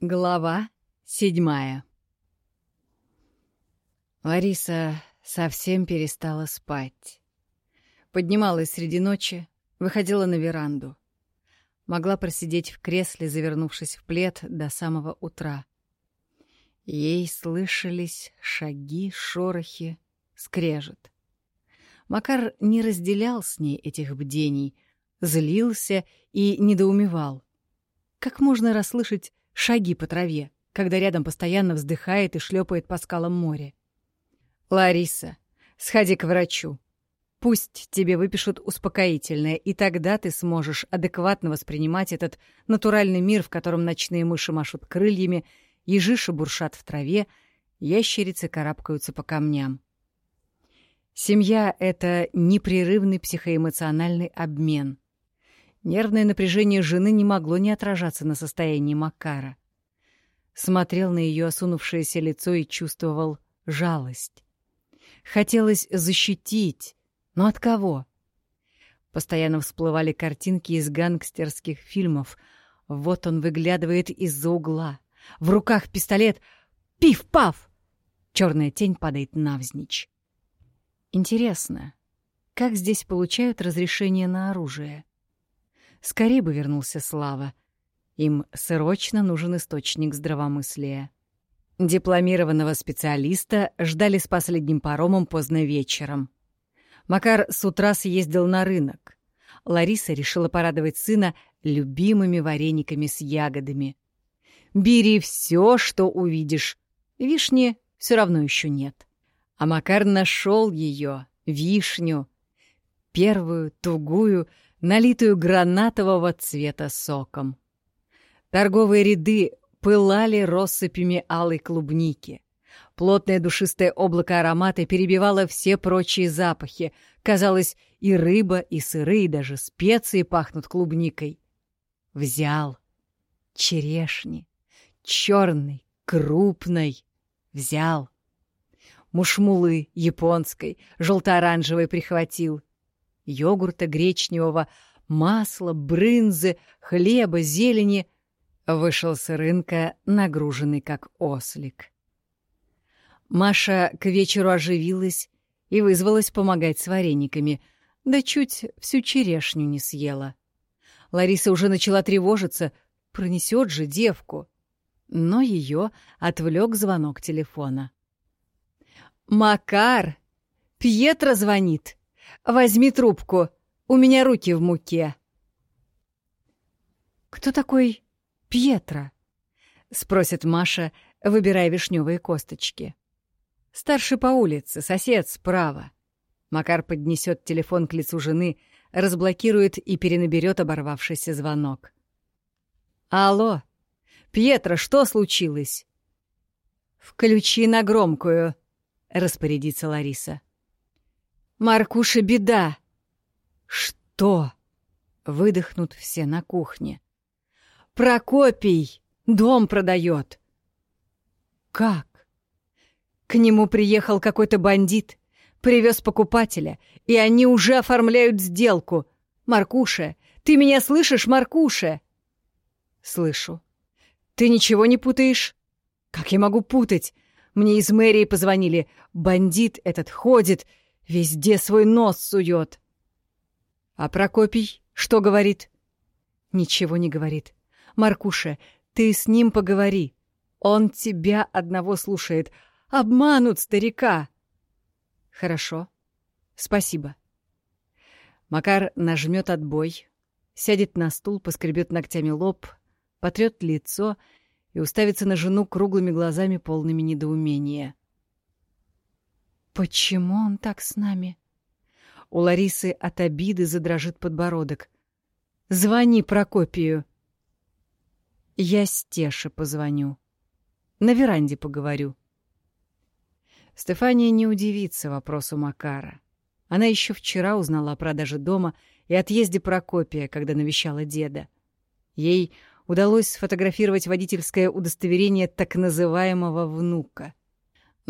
Глава седьмая Лариса совсем перестала спать. Поднималась среди ночи, выходила на веранду. Могла просидеть в кресле, завернувшись в плед до самого утра. Ей слышались шаги, шорохи, скрежет. Макар не разделял с ней этих бдений, злился и недоумевал. Как можно расслышать шаги по траве, когда рядом постоянно вздыхает и шлепает по скалам море. «Лариса, сходи к врачу. Пусть тебе выпишут успокоительное, и тогда ты сможешь адекватно воспринимать этот натуральный мир, в котором ночные мыши машут крыльями, ежи шебуршат в траве, ящерицы карабкаются по камням. Семья — это непрерывный психоэмоциональный обмен — Нервное напряжение жены не могло не отражаться на состоянии Макара. Смотрел на ее осунувшееся лицо и чувствовал жалость. Хотелось защитить, но от кого? Постоянно всплывали картинки из гангстерских фильмов. Вот он выглядывает из-за угла. В руках пистолет. Пиф-паф! Черная тень падает навзничь. Интересно, как здесь получают разрешение на оружие? Скорее бы вернулся Слава. Им срочно нужен источник здравомыслия. Дипломированного специалиста ждали с последним паромом поздно вечером. Макар с утра съездил на рынок. Лариса решила порадовать сына любимыми варениками с ягодами. «Бери все, что увидишь. Вишни все равно еще нет». А Макар нашел ее, вишню. Первую, тугую, налитую гранатового цвета соком. Торговые ряды пылали россыпями алой клубники. Плотное душистое облако аромата перебивало все прочие запахи. Казалось, и рыба, и сыры, и даже специи пахнут клубникой. Взял. Черешни. Черный, крупной. Взял. Мушмулы японской, желто-оранжевой прихватил йогурта гречневого, масла, брынзы, хлеба, зелени, вышел с рынка, нагруженный как ослик. Маша к вечеру оживилась и вызвалась помогать с варениками, да чуть всю черешню не съела. Лариса уже начала тревожиться, пронесет же девку. Но ее отвлек звонок телефона. «Макар! Пьетро звонит!» Возьми трубку. У меня руки в муке. Кто такой Пьетро? спросит Маша, выбирая вишневые косточки. Старший по улице, сосед справа. Макар поднесет телефон к лицу жены, разблокирует и перенаберет оборвавшийся звонок. «Алло! Пьетро, что случилось?» «Включи на громкую», — распорядится Лариса. Маркуша, беда!» «Что?» — выдохнут все на кухне. «Прокопий! Дом продает!» «Как?» К нему приехал какой-то бандит, привез покупателя, и они уже оформляют сделку. «Маркуша, ты меня слышишь, Маркуша?» «Слышу. Ты ничего не путаешь?» «Как я могу путать? Мне из мэрии позвонили. Бандит этот ходит, Везде свой нос сует. А Прокопий что говорит? Ничего не говорит. Маркуша, ты с ним поговори. Он тебя одного слушает. Обманут старика. Хорошо. Спасибо. Макар нажмет отбой, сядет на стул, поскребет ногтями лоб, потрет лицо и уставится на жену круглыми глазами, полными недоумения. Почему он так с нами? У Ларисы от обиды задрожит подбородок. Звони Прокопию. Я Стеше позвоню. На веранде поговорю. Стефания не удивится вопросу Макара. Она еще вчера узнала о продаже дома и отъезде Прокопия, когда навещала деда. Ей удалось сфотографировать водительское удостоверение так называемого внука.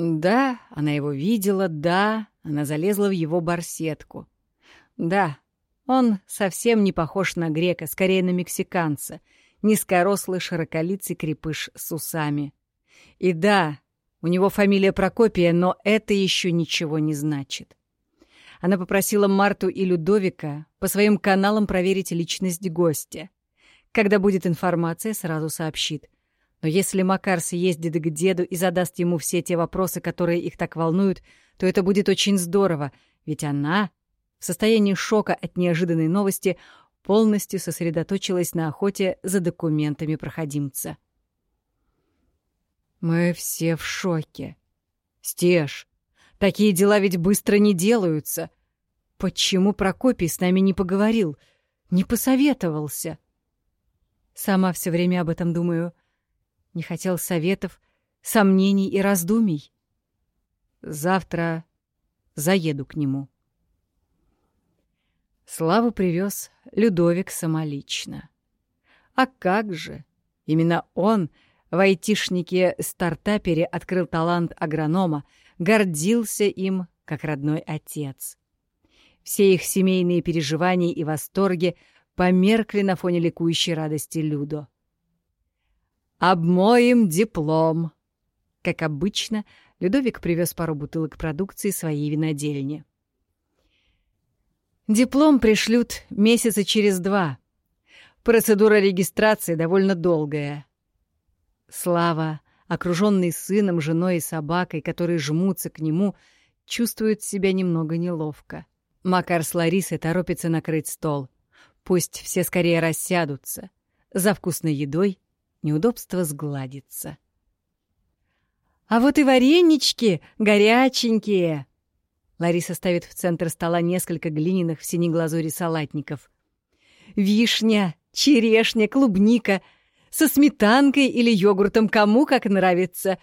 Да, она его видела, да, она залезла в его барсетку. Да, он совсем не похож на грека, скорее на мексиканца. низкорослый широколицый крепыш с усами. И да, у него фамилия Прокопия, но это еще ничего не значит. Она попросила Марту и Людовика по своим каналам проверить личность гостя. Когда будет информация, сразу сообщит. Но если Макар съездит к деду и задаст ему все те вопросы, которые их так волнуют, то это будет очень здорово, ведь она, в состоянии шока от неожиданной новости, полностью сосредоточилась на охоте за документами проходимца. «Мы все в шоке. Стеж, такие дела ведь быстро не делаются. Почему Прокопий с нами не поговорил, не посоветовался?» Сама все время об этом думаю. Не хотел советов, сомнений и раздумий. Завтра заеду к нему. Славу привез Людовик самолично. А как же? Именно он в айтишнике-стартапере открыл талант агронома, гордился им, как родной отец. Все их семейные переживания и восторги померкли на фоне ликующей радости Людо. «Обмоем диплом!» Как обычно, Людовик привез пару бутылок продукции своей винодельни. Диплом пришлют месяца через два. Процедура регистрации довольно долгая. Слава, окруженный сыном, женой и собакой, которые жмутся к нему, чувствует себя немного неловко. Макар с Ларисой торопится накрыть стол. Пусть все скорее рассядутся. За вкусной едой неудобство сгладится. «А вот и варенички, горяченькие!» Лариса ставит в центр стола несколько глиняных в синей глазури салатников. «Вишня, черешня, клубника, со сметанкой или йогуртом, кому как нравится.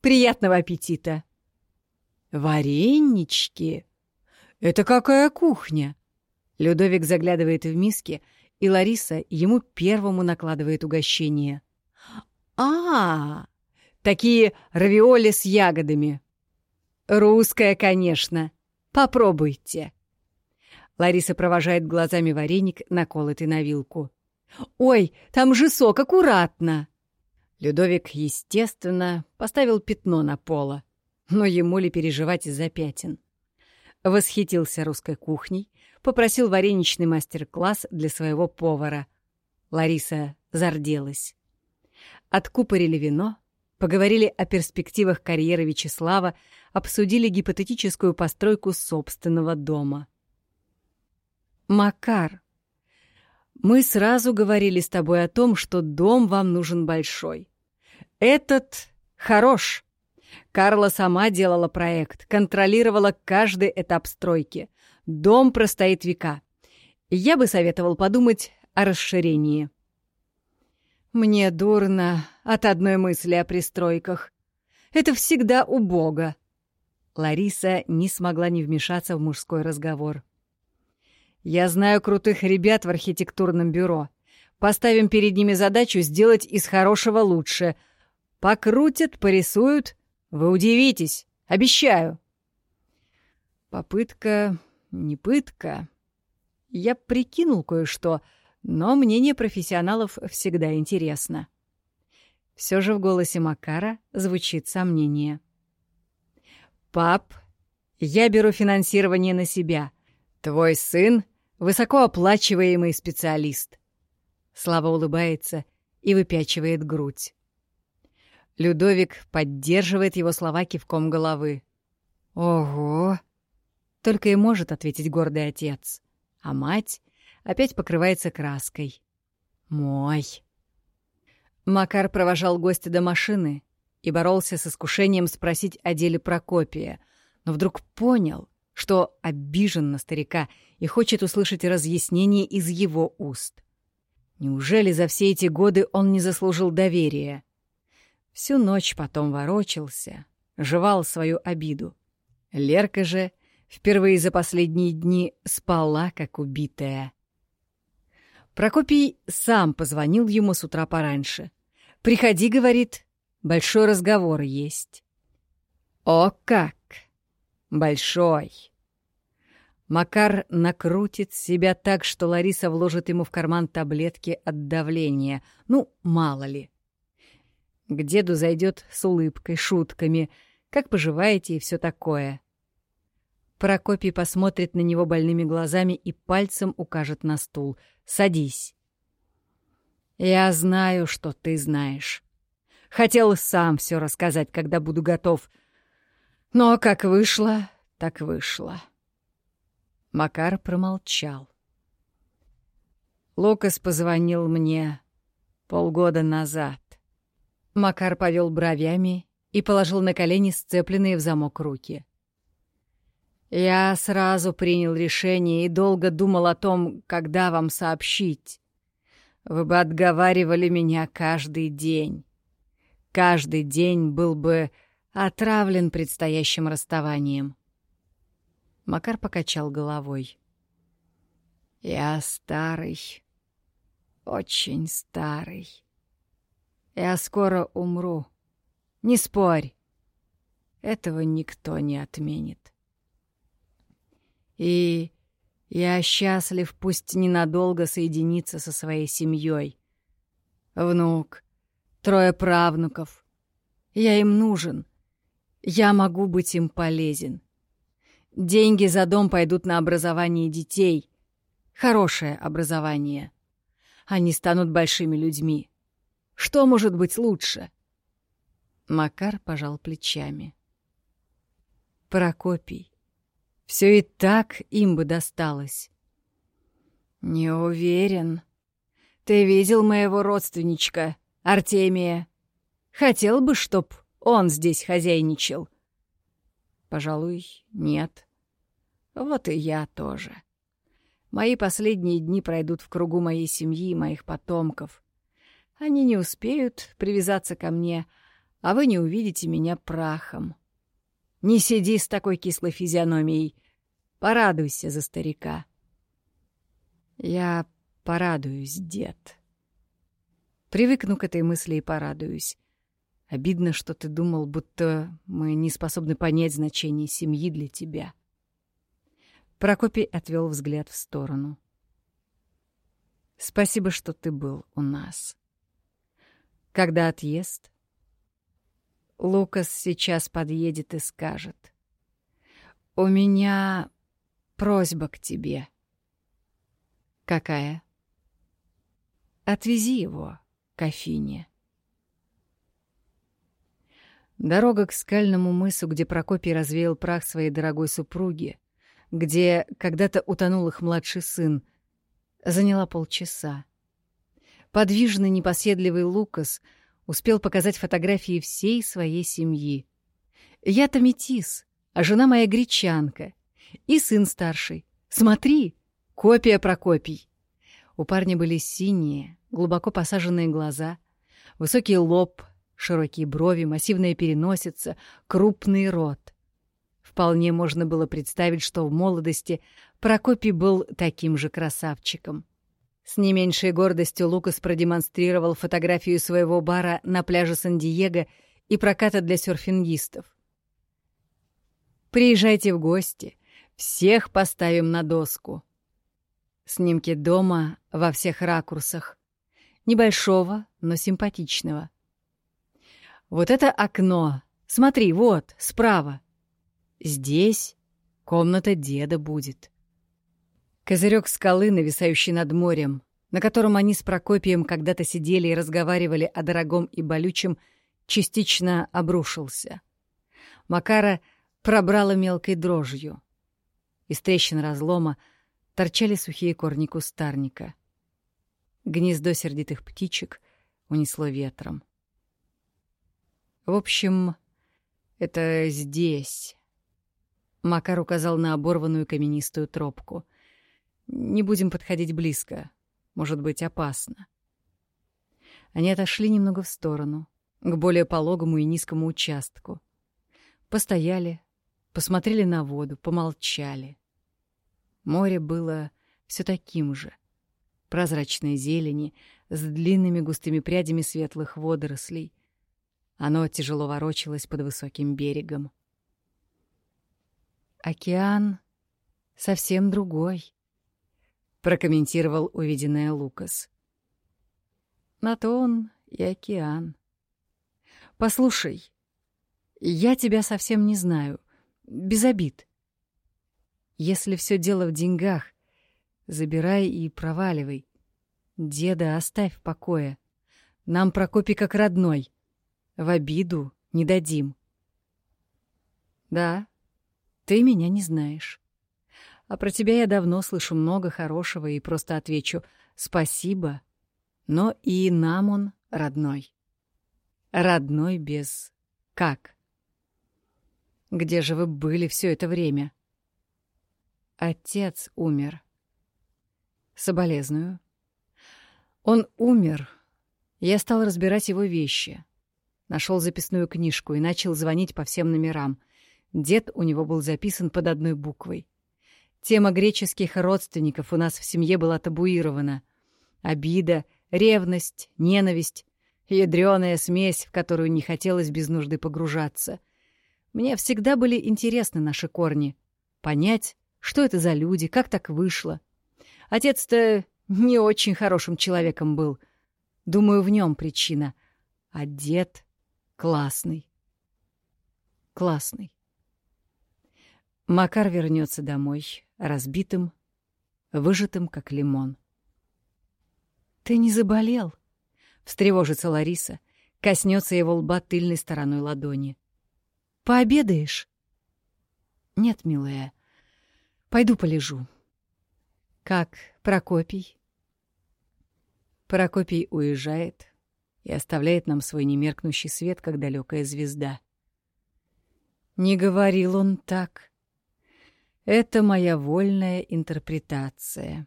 Приятного аппетита!» «Варенички? Это какая кухня?» Людовик заглядывает в миски, и Лариса ему первому накладывает угощение. «А, -а такие равиоли с ягодами!» «Русская, конечно. Попробуйте». Лариса провожает глазами вареник, наколотый на вилку. «Ой, там же сок, аккуратно!» Людовик, естественно, поставил пятно на поло. Но ему ли переживать из-за пятен? Восхитился русской кухней, попросил вареничный мастер-класс для своего повара. Лариса зарделась. Откупорили вино, Поговорили о перспективах карьеры Вячеслава, обсудили гипотетическую постройку собственного дома. «Макар, мы сразу говорили с тобой о том, что дом вам нужен большой. Этот хорош. Карла сама делала проект, контролировала каждый этап стройки. Дом простоит века. Я бы советовал подумать о расширении». Мне дурно от одной мысли о пристройках. Это всегда убого. Лариса не смогла не вмешаться в мужской разговор. Я знаю крутых ребят в архитектурном бюро. Поставим перед ними задачу сделать из хорошего лучше. Покрутят, порисуют. Вы удивитесь. Обещаю. Попытка не пытка. Я прикинул кое-что — но мнение профессионалов всегда интересно. Все же в голосе Макара звучит сомнение. «Пап, я беру финансирование на себя. Твой сын — высокооплачиваемый специалист». Слава улыбается и выпячивает грудь. Людовик поддерживает его слова кивком головы. «Ого!» — только и может ответить гордый отец. А мать опять покрывается краской. Мой. Макар провожал гостя до машины и боролся с искушением спросить о деле Прокопия, но вдруг понял, что обижен на старика и хочет услышать разъяснение из его уст. Неужели за все эти годы он не заслужил доверия? Всю ночь потом ворочался, жевал свою обиду. Лерка же впервые за последние дни спала, как убитая. Прокопий сам позвонил ему с утра пораньше. «Приходи», — говорит, — «большой разговор есть». «О как! Большой!» Макар накрутит себя так, что Лариса вложит ему в карман таблетки от давления. Ну, мало ли. К деду зайдет с улыбкой, шутками. Как поживаете и все такое. Прокопий посмотрит на него больными глазами и пальцем укажет на стул. «Садись». «Я знаю, что ты знаешь. Хотел сам все рассказать, когда буду готов. Но как вышло, так вышло». Макар промолчал. Лукас позвонил мне полгода назад. Макар повел бровями и положил на колени сцепленные в замок руки. Я сразу принял решение и долго думал о том, когда вам сообщить. Вы бы отговаривали меня каждый день. Каждый день был бы отравлен предстоящим расставанием. Макар покачал головой. «Я старый, очень старый. Я скоро умру. Не спорь. Этого никто не отменит. И я счастлив пусть ненадолго соединиться со своей семьей. Внук, трое правнуков. Я им нужен. Я могу быть им полезен. Деньги за дом пойдут на образование детей. Хорошее образование. Они станут большими людьми. Что может быть лучше? Макар пожал плечами. Прокопий. Все и так им бы досталось. Не уверен. Ты видел моего родственничка, Артемия? Хотел бы, чтоб он здесь хозяйничал? Пожалуй, нет. Вот и я тоже. Мои последние дни пройдут в кругу моей семьи и моих потомков. Они не успеют привязаться ко мне, а вы не увидите меня прахом. Не сиди с такой кислой физиономией. Порадуйся за старика. Я порадуюсь, дед. Привыкну к этой мысли и порадуюсь. Обидно, что ты думал, будто мы не способны понять значение семьи для тебя. Прокопий отвел взгляд в сторону. «Спасибо, что ты был у нас. Когда отъезд?» Лукас сейчас подъедет и скажет. «У меня просьба к тебе». «Какая?» «Отвези его к Афине». Дорога к скальному мысу, где Прокопий развеял прах своей дорогой супруги, где когда-то утонул их младший сын, заняла полчаса. Подвижный непоседливый Лукас успел показать фотографии всей своей семьи. Я-то метис, а жена моя гречанка. И сын старший. Смотри, копия Прокопий. У парня были синие, глубоко посаженные глаза, высокий лоб, широкие брови, массивная переносица, крупный рот — Вполне можно было представить, что в молодости Прокопий был таким же красавчиком. С не меньшей гордостью Лукас продемонстрировал фотографию своего бара на пляже Сан-Диего и проката для серфингистов. «Приезжайте в гости, всех поставим на доску». Снимки дома во всех ракурсах. Небольшого, но симпатичного. Вот это окно. Смотри, вот, справа. Здесь комната деда будет. Козырек скалы, нависающий над морем, на котором они с Прокопием когда-то сидели и разговаривали о дорогом и болючем, частично обрушился. Макара пробрала мелкой дрожью. Из трещин разлома торчали сухие корни кустарника. Гнездо сердитых птичек унесло ветром. В общем, это здесь, Макар указал на оборванную каменистую тропку. «Не будем подходить близко. Может быть, опасно». Они отошли немного в сторону, к более пологому и низкому участку. Постояли, посмотрели на воду, помолчали. Море было все таким же. Прозрачной зелени, с длинными густыми прядями светлых водорослей. Оно тяжело ворочалось под высоким берегом. Океан совсем другой», — прокомментировал увиденное Лукас. «На то он и океан. Послушай, я тебя совсем не знаю, без обид. Если все дело в деньгах, забирай и проваливай. Деда оставь в покое. Нам Прокопий как родной. В обиду не дадим. Да, ты меня не знаешь. А про тебя я давно слышу много хорошего и просто отвечу «спасибо», но и нам он родной. Родной без «как». Где же вы были все это время? Отец умер. Соболезную. Он умер. Я стал разбирать его вещи. Нашел записную книжку и начал звонить по всем номерам. Дед у него был записан под одной буквой. Тема греческих родственников у нас в семье была табуирована. Обида, ревность, ненависть, ядрёная смесь, в которую не хотелось без нужды погружаться. Мне всегда были интересны наши корни. Понять, что это за люди, как так вышло. Отец-то не очень хорошим человеком был. Думаю, в нем причина. А дед классный. Классный. Макар вернется домой, разбитым, выжатым, как лимон. «Ты не заболел?» — встревожится Лариса, коснется его лба тыльной стороной ладони. Пообедаешь? Нет, милая. Пойду полежу. Как Прокопий? Прокопий уезжает и оставляет нам свой немеркнущий свет, как далекая звезда. Не говорил он так. Это моя вольная интерпретация.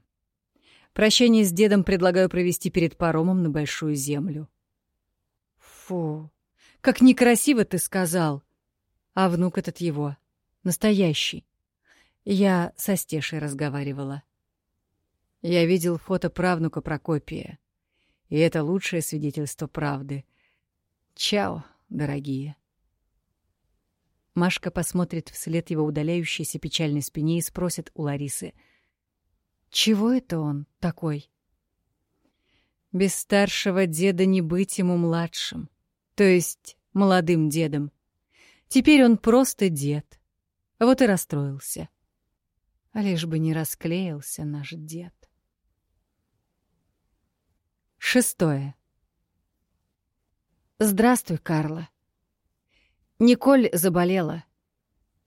Прощание с дедом предлагаю провести перед паромом на Большую Землю. Фу, как некрасиво ты сказал. А внук этот его. Настоящий. Я со Стешей разговаривала. Я видел фото правнука Прокопия. И это лучшее свидетельство правды. Чао, дорогие. Машка посмотрит вслед его удаляющейся печальной спине и спросит у Ларисы. «Чего это он такой?» «Без старшего деда не быть ему младшим, то есть молодым дедом. Теперь он просто дед. Вот и расстроился. А лишь бы не расклеился наш дед. Шестое. Здравствуй, Карла. Николь заболела,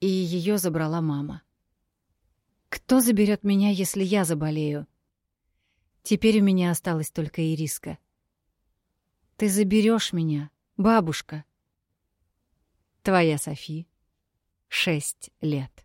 и ее забрала мама. Кто заберет меня, если я заболею? Теперь у меня осталась только Ириска. Ты заберешь меня, бабушка. Твоя Софи. Шесть лет.